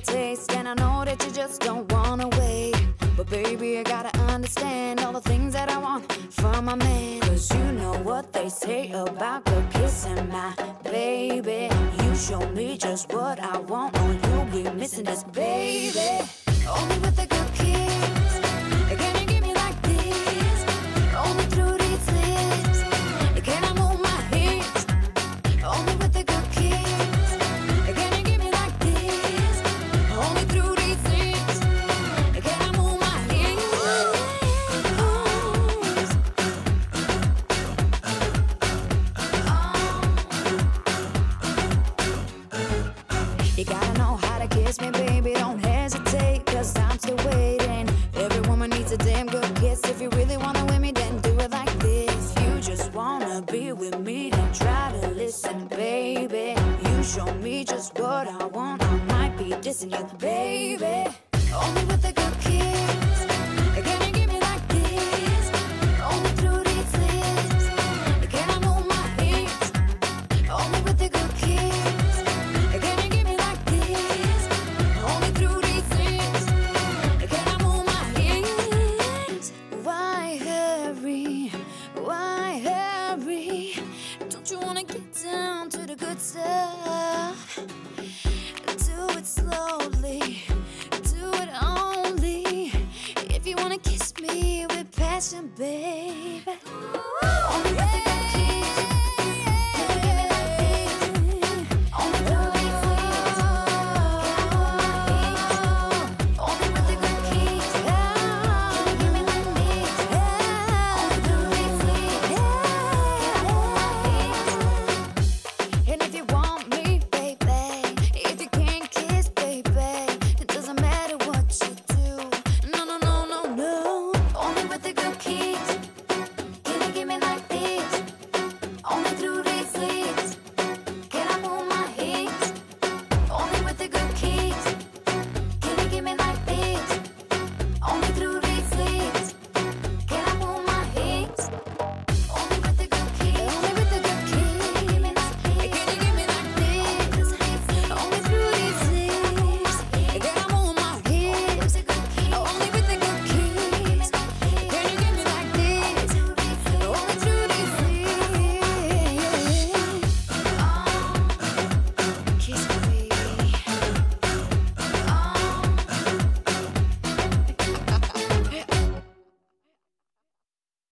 taste, and I know that you just don't wanna wait. But baby, I gotta understand all the things that I want from my man. Cause you know what they say about good kissing my baby. You show me just what I want, or you'll be missing this, baby. Only with a good kiss. You gotta know how to kiss me, baby. Don't hesitate, cause I'm still waiting. Every woman needs a damn good kiss. If you really wanna win me, then do it like this. You just wanna be with me, then try to listen, baby. You show me just what I want. I might be dissing you, baby. Only with a good kiss. wanna kiss me with passion, baby. Oh, yeah.